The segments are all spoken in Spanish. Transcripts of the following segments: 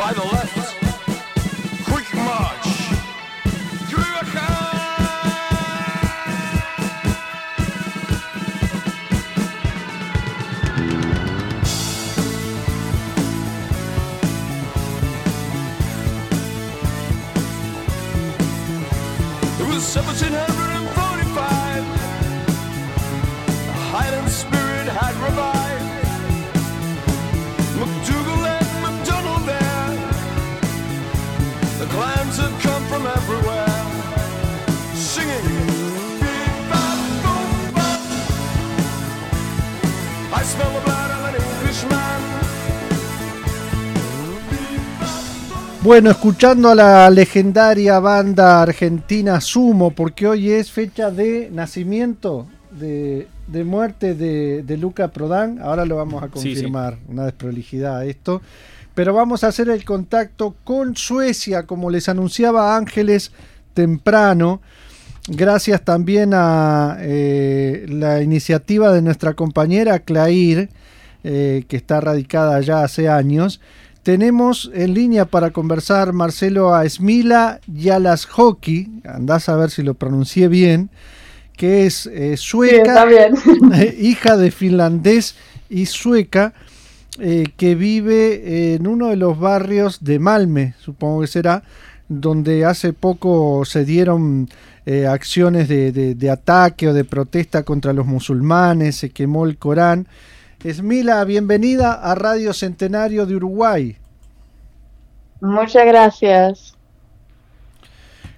by the left. Bueno, escuchando a la legendaria banda argentina Sumo, porque hoy es fecha de nacimiento, de, de muerte de, de Luca Prodan. Ahora lo vamos a Sí, sí. confirmar, una desprolijidad esto. Pero vamos a hacer el contacto con Suecia, como les anunciaba Ángeles temprano. Gracias también a eh, la iniciativa de nuestra compañera Clair, eh, que está radicada allá hace años. Tenemos en línea para conversar Marcelo a Smila Yalashoki, andás a ver si lo pronuncié bien, que es eh, sueca, hija de finlandés y sueca, que vive en uno de los barrios de Malme, supongo que será, donde hace poco se dieron eh, acciones de, de- de ataque o de protesta contra los musulmanes, se quemó el Corán. Esmila, bienvenida a Radio Centenario de Uruguay. Muchas gracias.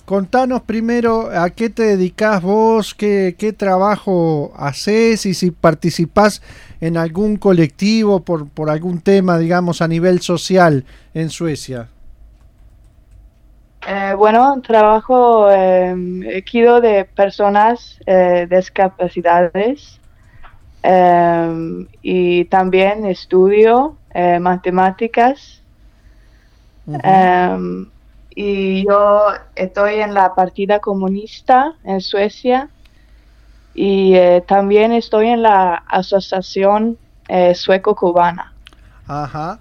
Contanos primero a qué te dedicás vos, qué, qué trabajo haces y si participás en algún colectivo por, por algún tema, digamos, a nivel social en Suecia. Eh, bueno, trabajo eh, cuido de personas eh, discapacidades eh, y también estudio eh, matemáticas. Eh, y yo estoy en la partida comunista en Suecia y eh, también estoy en la asociación eh, sueco-cubana. Ajá.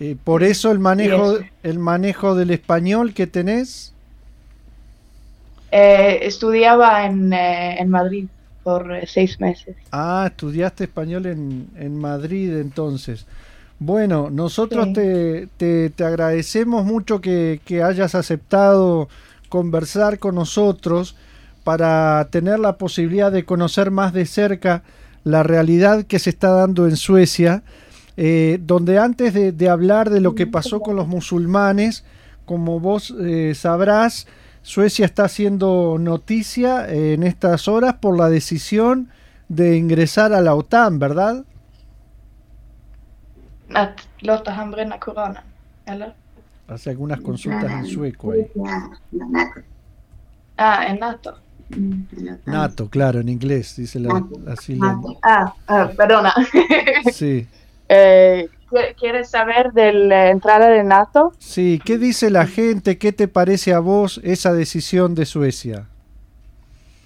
Eh, por eso el manejo, el manejo del español que tenés. Eh, estudiaba en, eh, en Madrid por seis meses. Ah, estudiaste español en, en Madrid entonces. Bueno, nosotros Sí. te, te- te agradecemos mucho que, que hayas aceptado conversar con nosotros para tener la posibilidad de conocer más de cerca la realidad que se está dando en Suecia, eh, donde antes de, de hablar de lo que pasó con los musulmanes, como vos eh, sabrás, Suecia está haciendo noticia eh, en estas horas por la decisión de ingresar a la OTAN, ¿verdad? Att låta han bränna Koranen, eller? Hace algunas consultas en sueco ahí. Ah, en NATO. NATO, claro, en inglés, dice la, así la- Ah, ah, perdona. Sí. Eh, ¿qui- ¿Quieres saber de la entrada de NATO? Sí, ¿qué dice la gente? ¿Qué te parece a vos esa decisión de Suecia?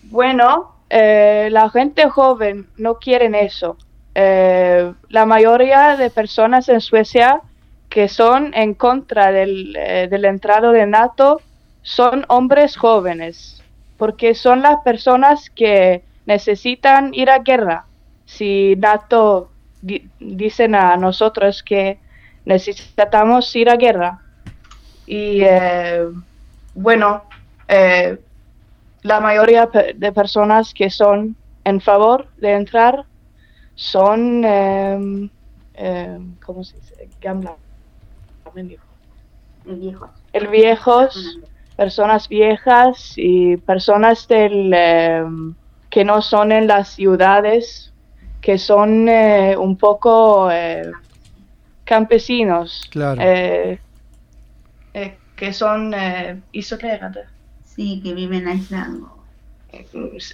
Bueno, eh, la gente joven no quieren eso. Eh, la mayoría de personas en Suecia que son en contra del, eh, de la entrada de NATO son hombres jóvenes, porque son las personas que necesitan ir a guerra. Si NATO di- dicen a nosotros que necesitamos ir a guerra. Y eh, bueno, eh, la mayoría de personas que son en favor de entrar son, em, em, ¿cómo se dice? Gamla. El viejos, personas viejas y personas del, em, que no son en las ciudades, que son eh, un poco eh, campesinos, Claro. eh, eh, que son eh, isolerade. Sí, que viven aislados.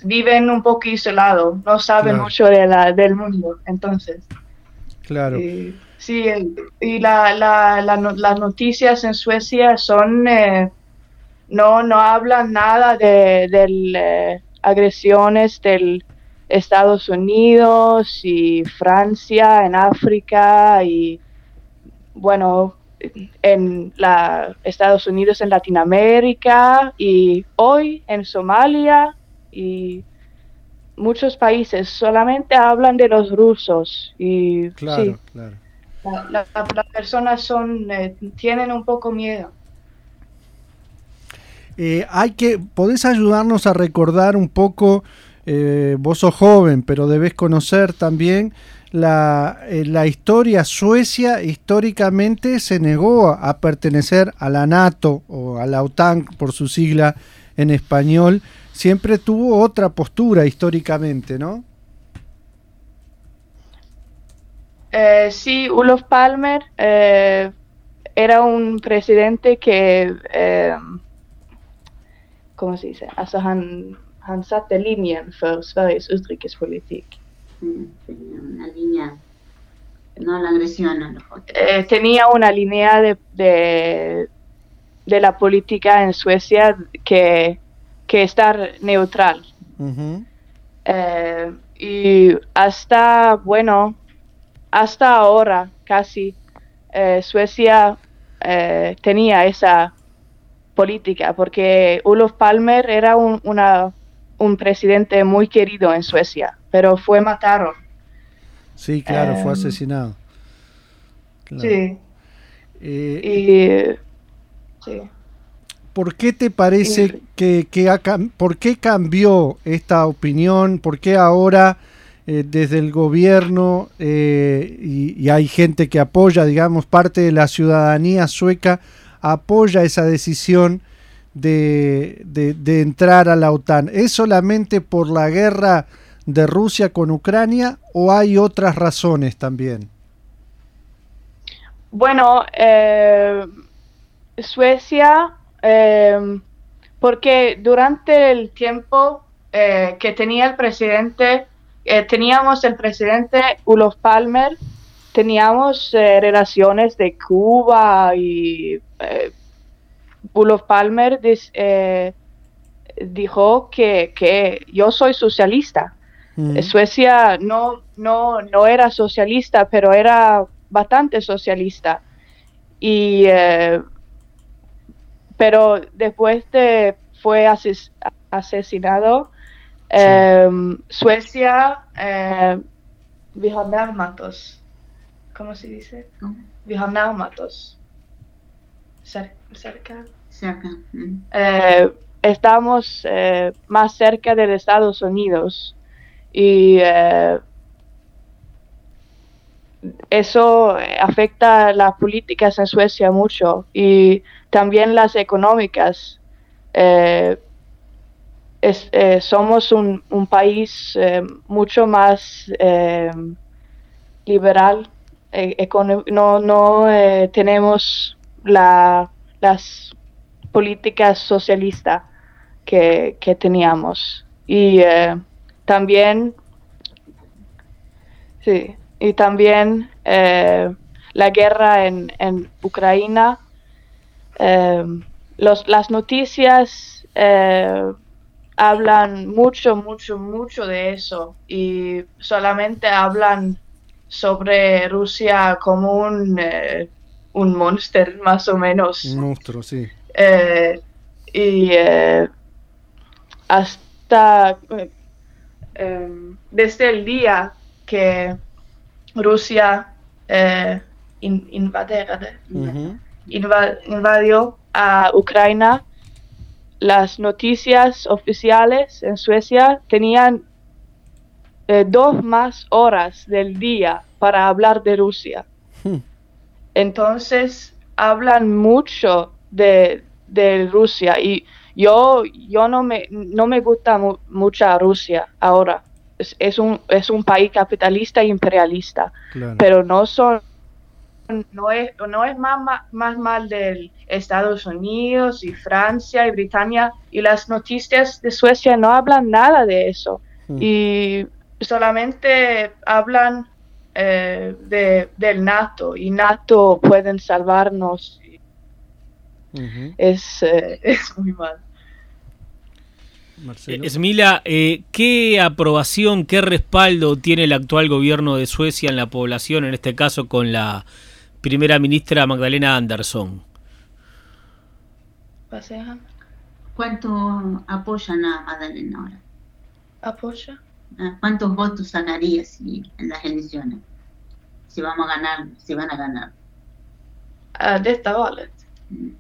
viven un poco isolados, no saben Claro. mucho de la, del mundo, entonces. Claro. eh, sí, y la, la, las noticias en Suecia son, eh, no, no hablan nada de, del, eh, agresiones del Estados Unidos y Francia en África y bueno, en la Estados Unidos, en Latinoamérica y hoy en Somalia y muchos países solamente hablan de los rusos y Claro, sí, claro. la- la- las personas son eh, tienen un poco miedo. Eh, hay que, ¿Podés ayudarnos a recordar un poco, eh, vos sos joven, pero debes conocer también la, eh, la historia? Suecia históricamente se negó a pertenecer a la NATO o a la OTAN por su sigla en español. Siempre tuvo otra postura históricamente, ¿no? Eh, sí, Olof Palmer era un presidente que, ¿cómo se dice? Alltså han, satte linjen för Sveriges utrikespolitik. Mm, tenía una línea, no la agresión a los otros. Eh, tenía una línea de, de, de la política en Suecia que, que estar neutral. Ujú. Eh, y hasta, bueno, hasta ahora casi eh, Suecia eh, tenía esa política porque Olof Palmer era un, una, un presidente muy querido en Suecia, pero fue matado. Sí, claro, fue Em, asesinado. Claro. Sí, Eh, y sí. ¿Por qué te parece que, que ha por qué cambió esta opinión? ¿Por qué ahora eh, desde el gobierno eh, y, y hay gente que apoya, digamos, parte de la ciudadanía sueca apoya esa decisión de, de- entrar a la OTAN? ¿Es solamente por la guerra de Rusia con Ucrania o hay otras razones también? Bueno, eh, Suecia, eh, porque durante el tiempo eh, que tenía el presidente, teníamos el presidente Olof Palmer, teníamos relaciones de Cuba y Olof Palmer dis- eh, dijo que, que yo soy socialista. Mm. Eh, Suecia no, no, no era socialista, pero era bastante socialista. Y, eh, pero después de fue ases- asesinado, eh, Suecia, eh, vi har närmat oss. ¿Cómo se dice? ¿Cómo? Vi har närmat oss. Cer- cerca. Cerca. mm. Eh, estamos eh, más cerca de Estados Unidos y eh, eso afecta las políticas en Suecia mucho y también las económicas. Es- somos un, un país mucho más liberal, econo- no, no tenemos la, las políticas socialistas que, que teníamos. Y eh, también, sí, y también eh, la guerra en, en Ucrania, eh, los, las noticias hablan mucho, mucho, mucho de eso y solamente hablan sobre Rusia como un, un monster más o menos. Un monstruo, sí. Eh, y eh, hasta eh, em, desde el día que Rusia eh, in- invadió a Ucrania, las noticias oficiales en Suecia tenían dos más horas del día para hablar de Rusia. Hmm. Entonces hablan mucho de, de Rusia y yo, yo no, me, no me gusta mu- mucha Rusia ahora. Es, es, un, es un país capitalista e imperialista, Claro. pero no son no es, no es más, ma- más mal de Estados Unidos y Francia y Britania y las noticias de Suecia no hablan nada de eso Mm. y solamente hablan eh, de, del NATO y NATO pueden salvarnos Ujú. es, eh, es muy mal Marcelo. Eh, Esmila, eh, ¿qué aprobación, qué respaldo tiene el actual gobierno de Suecia en la población, en este caso con la primera ministra Magdalena Anderson. ¿Cuánto apoyan a Magdalena ahora? ¿Apoya? Ah, ¿Cuántos votos sacaría si, en las elecciones? Si vamos a ganar, si van a ganar. De esta valet. Mm.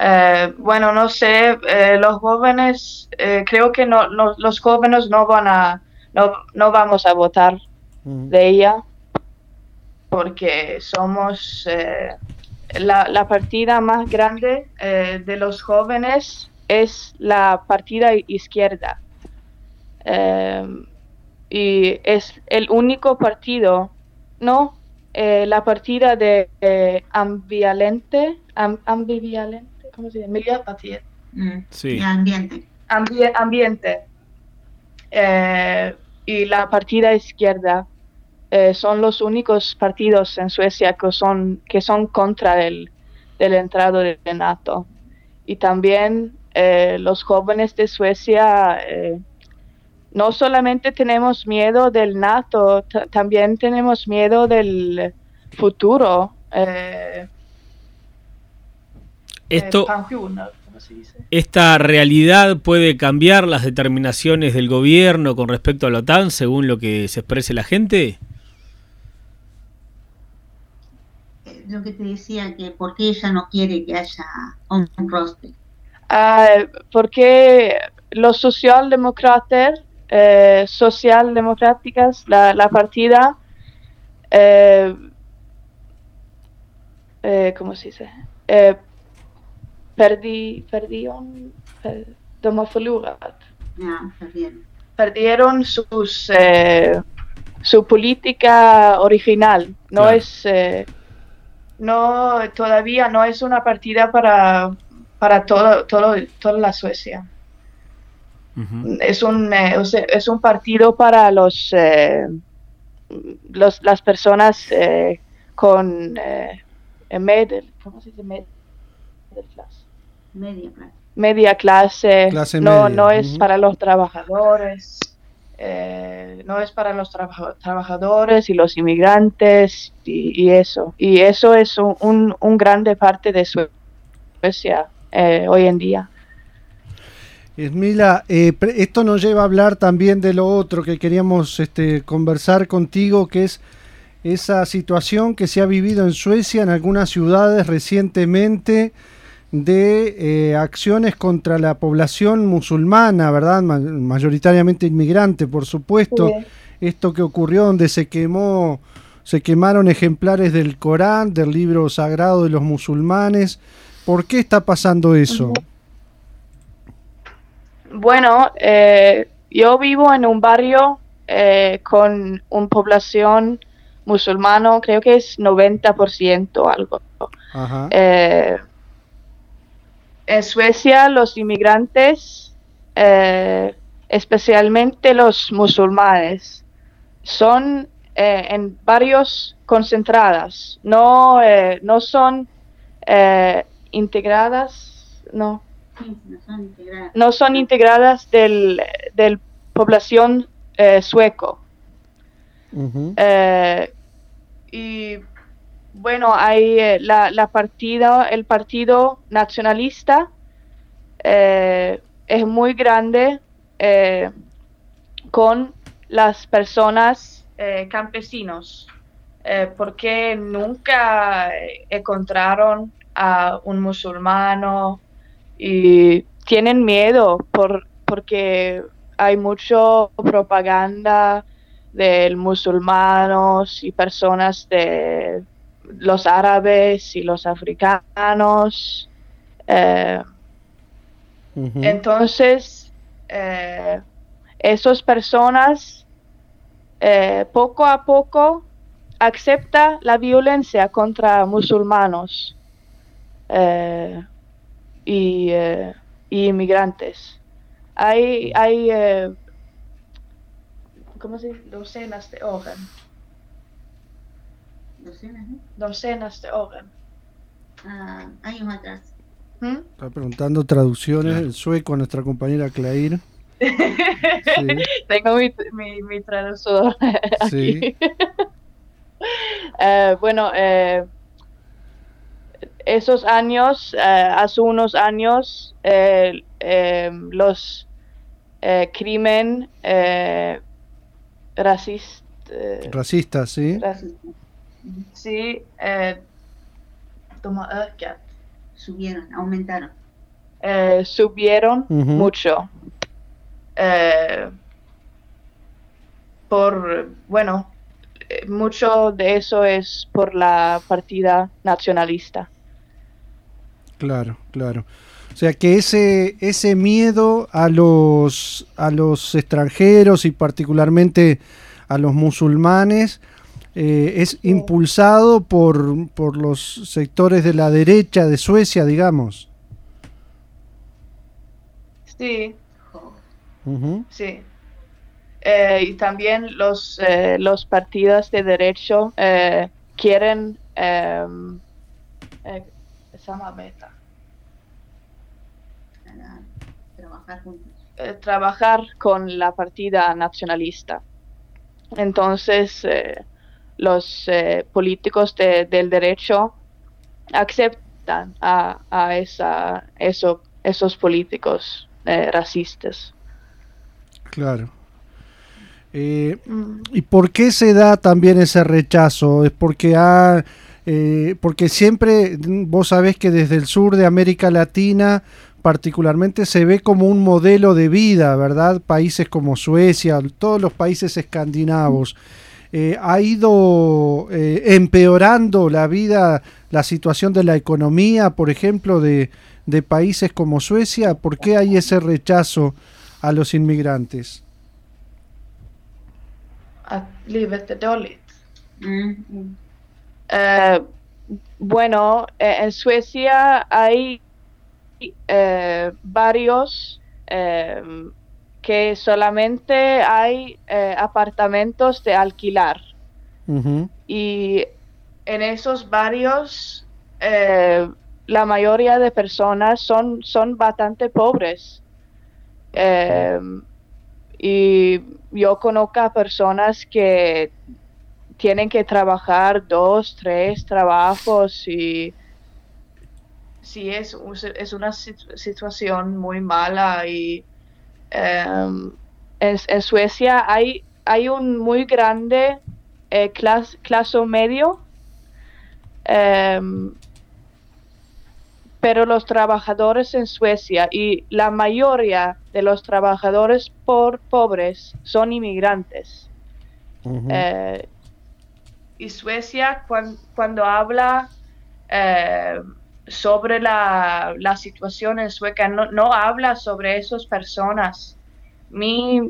Eh, bueno, no sé, eh, los jóvenes, eh, creo que no, no- los jóvenes no van a, no, no vamos a votar Mm. de ella porque somos eh, la, la partida más grande eh, de los jóvenes es la partida izquierda Eh, y es el único partido, no, eh, la partida de eh, ambivalente, am- ambivalente, ¿cómo se dice? Miljöpartiet Mm. Sí. Y ambiente. ambi- ambiente eh, y la partida izquierda eh, son los únicos partidos en Suecia que son, que son contra el, del entrado de de NATO. Y también eh, los jóvenes de Suecia eh, no solamente tenemos miedo del NATO, ta- también tenemos miedo del futuro. eh, Esto, eh. ¿Esta realidad puede cambiar las determinaciones del gobierno con respecto a la OTAN según lo que se exprese la gente? Eh, Lo que te decía, que por qué ella no quiere que haya un roster. Ah, porque los socialdemócratas, eh, socialdemocráticas, la, la partida, eh, eh, ¿cómo se dice? Eh, perdí, perdieron, per, perdieron. Sus eh, su política original. No es eh, no todavía no es una partida para para todo, todo toda la Suecia Ujú. es un eh, es un partido para los eh, los las personas eh, con eh, middle ¿cómo se dice class? Media plata. media clase, Clase no, media, no es ujú. para los trabajadores, eh, no es para los trabaja- trabajadores y los inmigrantes y, y eso. Y eso es un, un, un grande parte de Suecia eh, hoy en día. Esmila, eh, esto nos lleva a hablar también de lo otro que queríamos este, conversar contigo, que es esa situación que se ha vivido en Suecia, en algunas ciudades recientemente, de eh, acciones contra la población musulmana, ¿verdad? Ma- mayoritariamente inmigrante, por supuesto. Esto que ocurrió donde se quemó, se quemaron ejemplares del Corán, del libro sagrado de los musulmanes. ¿Por qué está pasando eso? Bueno, eh, yo vivo en un barrio eh, con una población musulmano, creo que es 90% algo. Ajá. Eh, en Suecia los inmigrantes, eh, especialmente los musulmanes, son eh, en barrios concentradas, no, eh, no son eh, integradas, no, Sí, no son integradas. no son integradas del, del población eh, sueco. Eh, y bueno, hay eh, la, la partida, el partido nacionalista eh, es muy grande eh, con las personas eh, campesinos, eh, porque nunca encontraron a un musulmano y tienen miedo por, porque hay mucho propaganda de musulmanos y personas de los árabes y los africanos. eh, entonces, eh, esas personas eh, poco a poco acepta la violencia contra musulmanos eh, y, eh, y inmigrantes. Hay, hay eh, ¿cómo se dice? Docenas de oren. Docenas, ¿no? Docenas de oren. Ah, años atrás. ¿Mm? Está preguntando traducciones el sueco a nuestra compañera Clair. Tengo mi, mi, mi traductor Sí. Eh, bueno, eh, esos años, eh, hace unos años, eh, eh, los eh, crimen eh, racist, eh, Racistas, ¿sí? raci- sí, eh, ökat. Subieron, aumentaron. eh, subieron Ujú. mucho. Eh, por, bueno, mucho de eso es por la partida nacionalista. Claro, claro. O sea que ese, ese miedo a los, a los extranjeros y particularmente a los musulmanes eh, es impulsado por, por los sectores de la derecha de Suecia, digamos. Sí, sí. Eh, y también los, eh, los partidos de derecho eh, quieren samarbeta, para trabajar juntos. eh, trabajar con la partida nacionalista. Entonces, eh, los eh, políticos de- del derecho aceptan a, a esa, eso, esos políticos eh, racistas. Claro. Eh, ¿Y por qué se da también ese rechazo? Es porque ha, eh, porque siempre mm, vos sabés que desde el sur de América Latina particularmente se ve como un modelo de vida, ¿verdad? Países como Suecia, todos los países escandinavos. eh, ha ido eh, empeorando la vida, la situación de la economía, por ejemplo, de, de países como Suecia. ¿Por qué hay ese rechazo a los inmigrantes? Att livet är dåligt. Mm, mm. Eh, bueno, eh, en Suecia hay eh, varios que solamente hay apartamentos de alquilar y en esos barrios la mayoría de personas son, son bastante pobres. Eh, y yo conozco a personas que tienen que trabajar dos, tres trabajos y sí es, es una situ- situación muy mala y em, en, en Suecia hay, hay un muy grande eh, clas- clase medio em, pero los trabajadores en Suecia y la mayoría de los trabajadores por pobres son inmigrantes. Eh, y Suecia cuan- cuando habla eh, sobre la, la situación en Suecia, no, no habla sobre esas personas. Mi,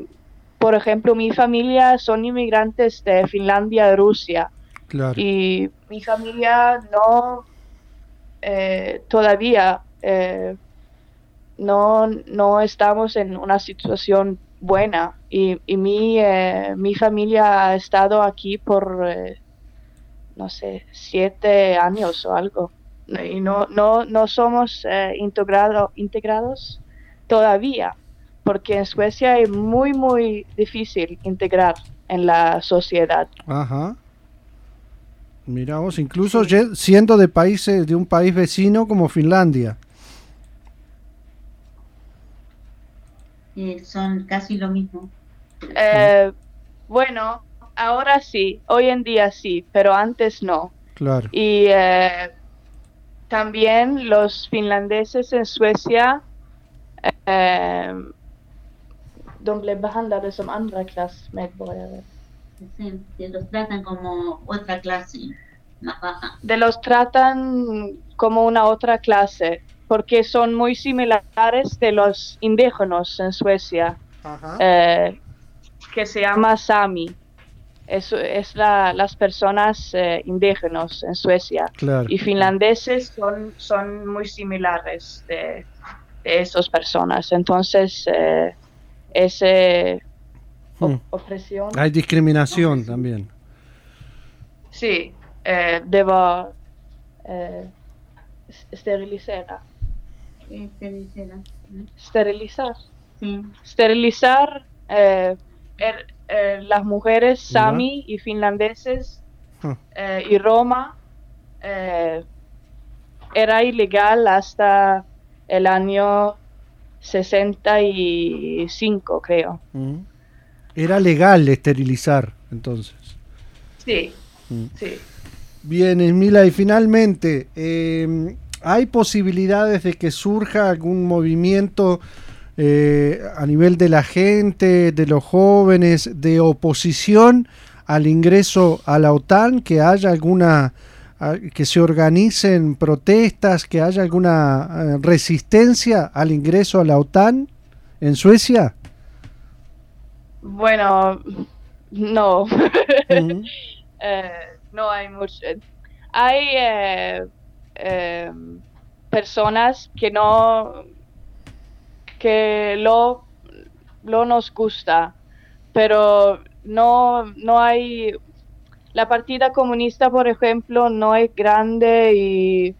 por ejemplo, mi familia son inmigrantes de Finlandia y Rusia Claro. y mi familia no eh, todavía eh, no, no estamos en una situación buena y, y mi, eh, mi familia ha estado aquí por no sé siete años o algo y no, no, no somos eh, integrado- integrados todavía porque en Suecia es muy muy difícil integrar en la sociedad Ajá. Mira vos, incluso siendo de países de un país vecino como Finlandia. Eh, son casi lo mismo. Eh, bueno, ahora sí, hoy en día sí, pero antes no. Claro. Y eh, también los finlandeses en Suecia eh, de blev behandlade som andra klass medborgare. Sí, que los tratan como otra clase más baja. De los tratan como una otra clase porque son muy similares de los indígenas en Suecia. Ajá. eh, que se llama Sami. Es, es la- las personas eh, indígenas en Suecia. Claro. Y finlandeses son, son muy similares de, de esas personas. Entonces, eh, ese Hmm. opresión, Hay discriminación también. sí, eh, var eh, s- sterilisera. Este dice la- ¿no? Sterilizar. Sí, Sterilizar eh, er- eh, las mujeres sami y finlandeses eh, y Roma eh, era ilegal hasta el año 65, creo. Mm. Era legal esterilizar, entonces. Sí, Mm. sí. Bien, Esmila, y finalmente, eh, ¿hay posibilidades de que surja algún movimiento eh, a nivel de la gente, de los jóvenes, de oposición al ingreso a la OTAN? ¿Que haya alguna, que se organicen protestas, que haya alguna eh, resistencia al ingreso a la OTAN en Suecia? Bueno, no. Eh, no hay mucho. Hay eh, eh, personas que no que lo, lo nos gusta, pero no, no hay la partida comunista, por ejemplo, no es grande y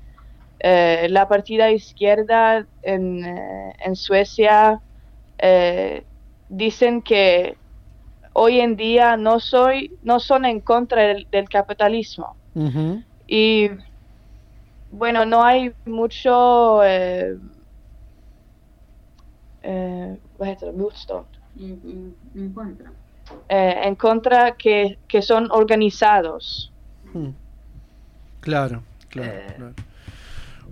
eh, la partida izquierda en, eh, en Suecia eh, dicen que hoy en día no soy no son en contra del, del capitalismo. Y bueno no hay mucho eh, eh, vad heter det? motstånd En, en- en contra. eh, en contra que, que son organizados Mm. Claro, claro, Eh, claro.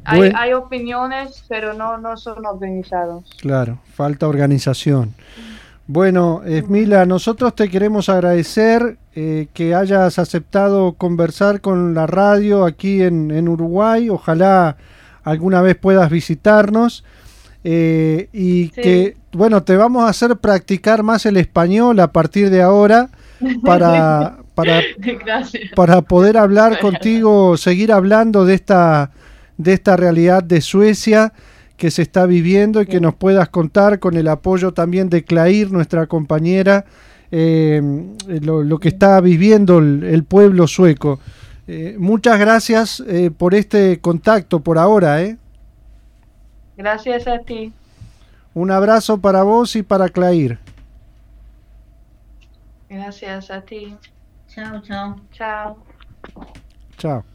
hay, hay opiniones pero no no son organizados Claro, falta organización. Bueno, Esmila, nosotros te queremos agradecer eh, que hayas aceptado conversar con la radio aquí en, en Uruguay. Ojalá alguna vez puedas visitarnos. Eh, y Sí. que, bueno, te vamos a hacer practicar más el español a partir de ahora para, para, para poder hablar contigo, seguir hablando de esta, de esta realidad de Suecia que se está viviendo y que nos puedas contar con el apoyo también de Clair, nuestra compañera, eh, lo, lo que está viviendo el, el pueblo sueco. Eh, muchas gracias por este contacto por ahora. ¿eh? Gracias a ti Un abrazo para vos y para Clair. gracias a ti Chao, chao. chao Chao.